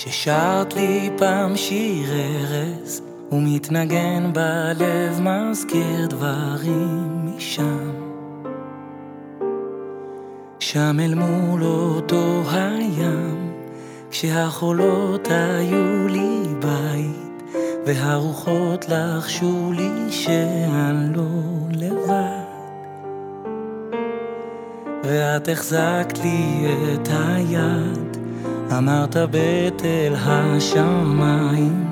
ששרת לי פעם שיר ארז ומתנגן בלב מזכיר דברים משם. שם אל מול אותו הים כשהחולות היו לי בית והרוחות לחשו לי שאני לא לבד. ואת החזקת לי את היד, אמרת בתל השמיים,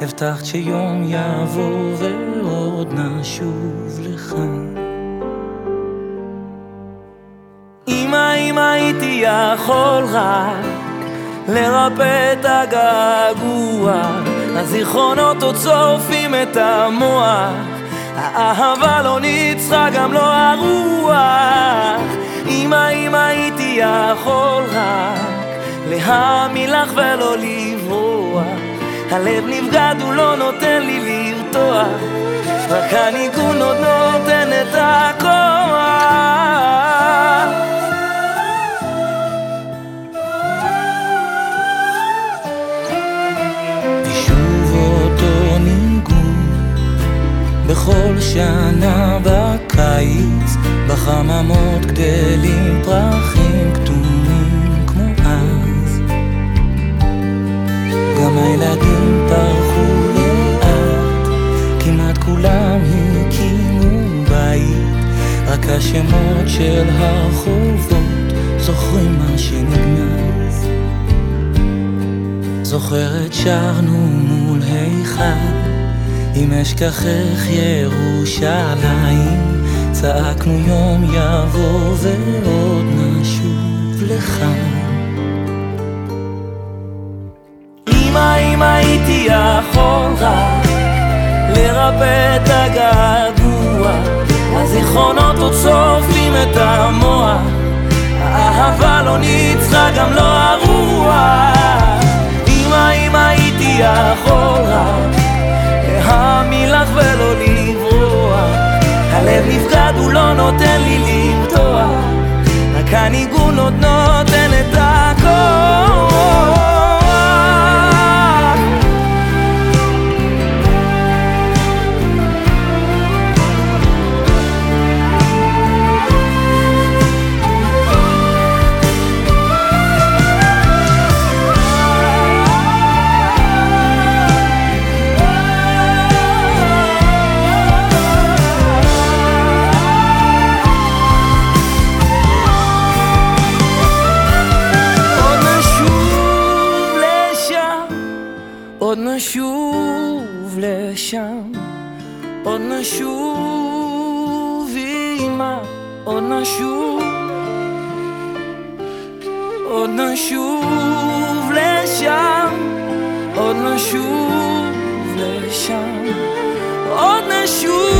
הבטחת שיום יבוא ועוד נשוב לכאן. אמא, אם הייתי יכול רק לרפא את הגעגוע, הזיכרונות עוד שורפים את המוח, האהבה לא ניצחה גם לא הרוח. אמא, אם הייתי יכול רק להאמין לך ולא לברוח. הלב נבגד, הוא לא נותן לי לרתוח. רק הניגון עוד נותן את הכוח. ושוב אותו ניגון. בכל שנה בקיץ בחממות גדלים פרחים כתומים גם הילדים פרחו לאט. כמעט כולם הקימו בית רק השמות של הרחובות זוכרים מה שנגנז. זוכרת שרנו מול היכל אם אשכחך ירושלים. צעקנו יום יבוא ועוד נשוב לכאן. לרפא את הגעגוע, הזיכרונות עוד שורפים את המוח, האהבה לא ניצחה גם לא הרוח. אמא, אם הייתי רק להאמין לך ולא לברוח. הלב נפגד, הוא לא נותן לי למתוח רק הניגון לשם, עוד נשוב אמא, עוד נשוב, עוד נשוב לשם, עוד נשוב לשם, עוד נשוב